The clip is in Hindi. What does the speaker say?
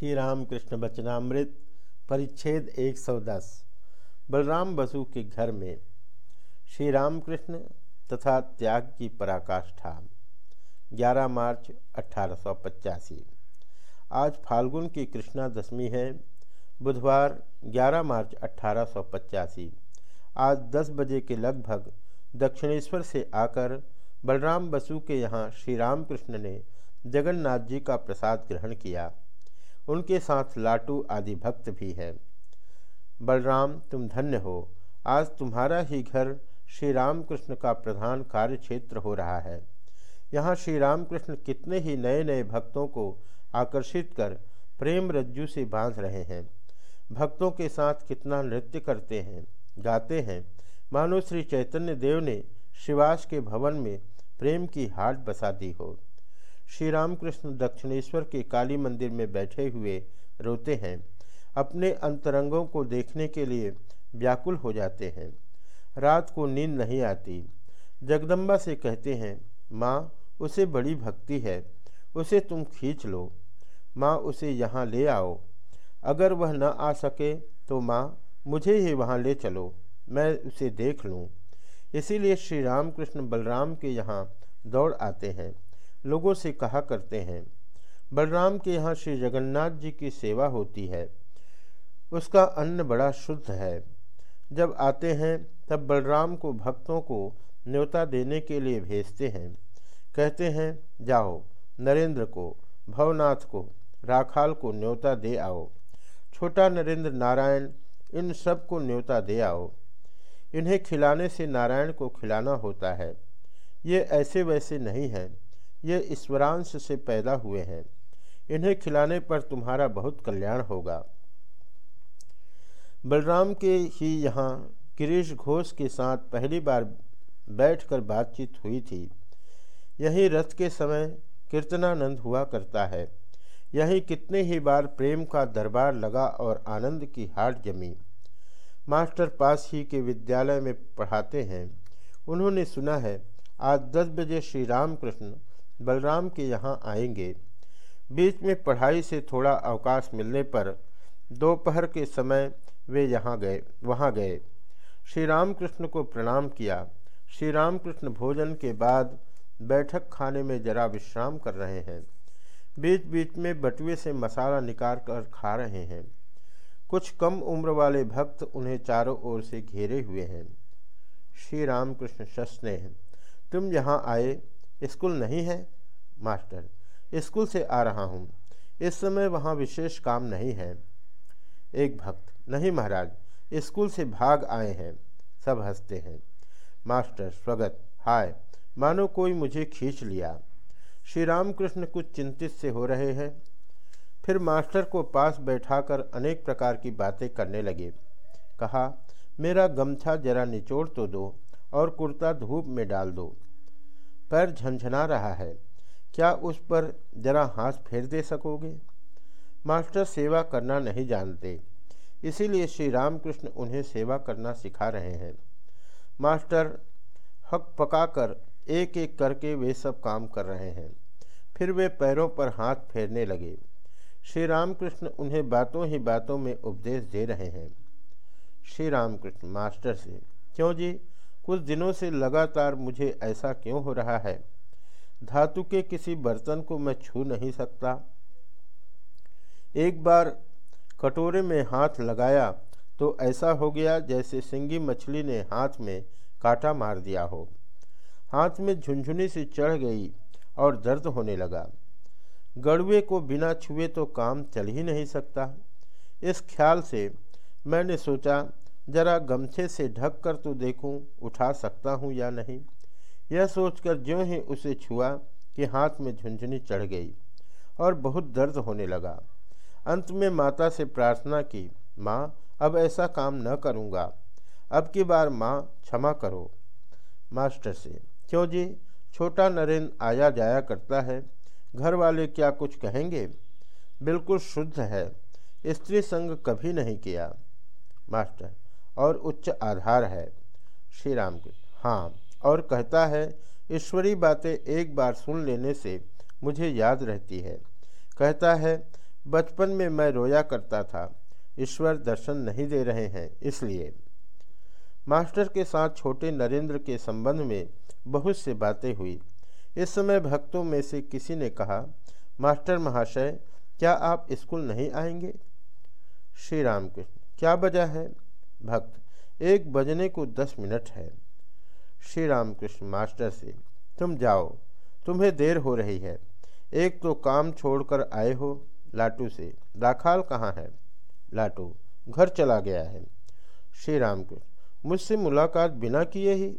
श्री रामकृष्ण बचनामृत परिच्छेद 110 बलराम बसु के घर में श्री रामकृष्ण तथा त्याग की पराकाष्ठा 11 मार्च अठारह आज फाल्गुन की कृष्णा दशमी है, बुधवार 11 मार्च अठारह आज 10 बजे के लगभग दक्षिणेश्वर से आकर बलराम बसु के यहाँ श्री रामकृष्ण ने जगन्नाथ जी का प्रसाद ग्रहण किया। उनके साथ लाटू आदि भक्त भी हैं। बलराम, तुम धन्य हो। आज तुम्हारा ही घर श्री रामकृष्ण का प्रधान कार्य क्षेत्र हो रहा है। यहाँ श्री रामकृष्ण कितने ही नए नए भक्तों को आकर्षित कर प्रेम रज्जू से बाँध रहे हैं। भक्तों के साथ कितना नृत्य करते हैं, गाते हैं। मानो श्री चैतन्य देव ने शिवास के भवन में प्रेम की हाट बसा दी हो। श्री रामकृष्ण दक्षिणेश्वर के काली मंदिर में बैठे हुए रोते हैं। अपने अंतरंगों को देखने के लिए व्याकुल हो जाते हैं। रात को नींद नहीं आती। जगदम्बा से कहते हैं, माँ, उसे बड़ी भक्ति है। उसे तुम खींच लो। माँ, उसे यहाँ ले आओ। अगर वह न आ सके तो माँ, मुझे ही वहाँ ले चलो। मैं उसे देख लूँ। इसीलिए श्री रामकृष्ण बलराम के यहाँ दौड़ आते हैं। लोगों से कहा करते हैं, बलराम के यहाँ श्री जगन्नाथ जी की सेवा होती है, उसका अन्न बड़ा शुद्ध है। जब आते हैं, तब बलराम को भक्तों को न्योता देने के लिए भेजते हैं। कहते हैं, जाओ, नरेंद्र को, भवनाथ को, राखाल को न्योता दे आओ। छोटा नरेंद्र नारायण, इन सबको न्योता दे आओ। इन्हें खिलाने से नारायण को खिलाना होता है। ये ऐसे वैसे नहीं हैं। ये ईश्वरांश से पैदा हुए हैं। इन्हें खिलाने पर तुम्हारा बहुत कल्याण होगा। बलराम के ही यहाँ गिरीश घोष के साथ पहली बार बैठकर बातचीत हुई थी। यही रथ के समय कीर्तनानंद हुआ करता है। यही कितने ही बार प्रेम का दरबार लगा और आनंद की हाट जमी। मास्टर पास ही के विद्यालय में पढ़ाते हैं। उन्होंने सुना है, आज दस बजे श्री रामकृष्ण बलराम के यहाँ आएँगे। बीच में पढ़ाई से थोड़ा अवकाश मिलने पर दोपहर के समय वे यहाँ गए, वहाँ गए। श्री रामकृष्ण को प्रणाम किया। श्री रामकृष्ण भोजन के बाद बैठक खाने में जरा विश्राम कर रहे हैं। बीच बीच में बटुए से मसाला निकाल कर खा रहे हैं। कुछ कम उम्र वाले भक्त उन्हें चारों ओर से घेरे हुए हैं। श्री रामकृष्ण सस्ने हैं तुम यहाँ आए स्कूल नहीं है, मास्टर। स्कूल से आ रहा हूँ। इस समय वहाँ विशेष काम नहीं है। एक भक्त, नहीं महाराज, स्कूल से भाग आए हैं। सब हँसते हैं। मास्टर, स्वगत, हाय, मानो कोई मुझे खींच लिया। श्री रामकृष्ण कुछ चिंतित से हो रहे हैं। फिर मास्टर को पास बैठाकर अनेक प्रकार की बातें करने लगे। कहा, मेरा गमछा जरा निचोड़ तो दो और कुर्ता धूप में डाल दो। पैर झंझना रहा है। क्या उस पर जरा हाथ फेर दे सकोगे? मास्टर सेवा करना नहीं जानते। इसीलिए श्री रामकृष्ण उन्हें सेवा करना सिखा रहे हैं। मास्टर हक पकाकर एक एक करके वे सब काम कर रहे हैं। फिर वे पैरों पर हाथ फेरने लगे। श्री रामकृष्ण उन्हें बातों ही बातों में उपदेश दे रहे हैं। श्री रामकृष्ण मास्टर से, क्यों जी? कुछ दिनों से लगातार मुझे ऐसा क्यों हो रहा है? धातु के किसी बर्तन को मैं छू नहीं सकता। एक बार कटोरे में हाथ लगाया तो ऐसा हो गया जैसे सिंगी मछली ने हाथ में काटा मार दिया हो। हाथ में झुंझुनी से चढ़ गई और दर्द होने लगा। गड़ुए को बिना छुए तो काम चल ही नहीं सकता। इस ख्याल से मैंने सोचा जरा गमछे से ढक कर तो देखूँ, उठा सकता हूँ या नहीं। यह सोचकर ज्यों ही उसे छुआ कि हाथ में झुंझुनी चढ़ गई और बहुत दर्द होने लगा। अंत में माता से प्रार्थना की, माँ, अब ऐसा काम न करूँगा। अब की बार माँ, क्षमा करो। मास्टर से, क्यों जी? छोटा नरेंद्र आया जाया करता है। घर वाले क्या कुछ कहेंगे? बिल्कुल शुद्ध है। स्त्री संग कभी नहीं किया। मास्टर और उच्च आधार है। श्री राम हाँ और कहता है, ईश्वरी बातें एक बार सुन लेने से मुझे याद रहती है। कहता है, बचपन में मैं रोया करता था, ईश्वर दर्शन नहीं दे रहे हैं, इसलिए। मास्टर के साथ छोटे नरेंद्र के संबंध में बहुत से बातें हुई। इस समय भक्तों में से किसी ने कहा, मास्टर महाशय, क्या आप स्कूल नहीं आएँगे? श्री राम कृष्ण क्या वजह है? भक्त, एक बजने को दस मिनट है। श्री रामकृष्ण मास्टर से, तुम जाओ, तुम्हें देर हो रही है। एक तो काम छोड़कर आए हो, लाटू से राखाल कहाँ है? लाटू, घर चला गया है। श्री राम कृष्ण मुझसे मुलाकात बिना किए ही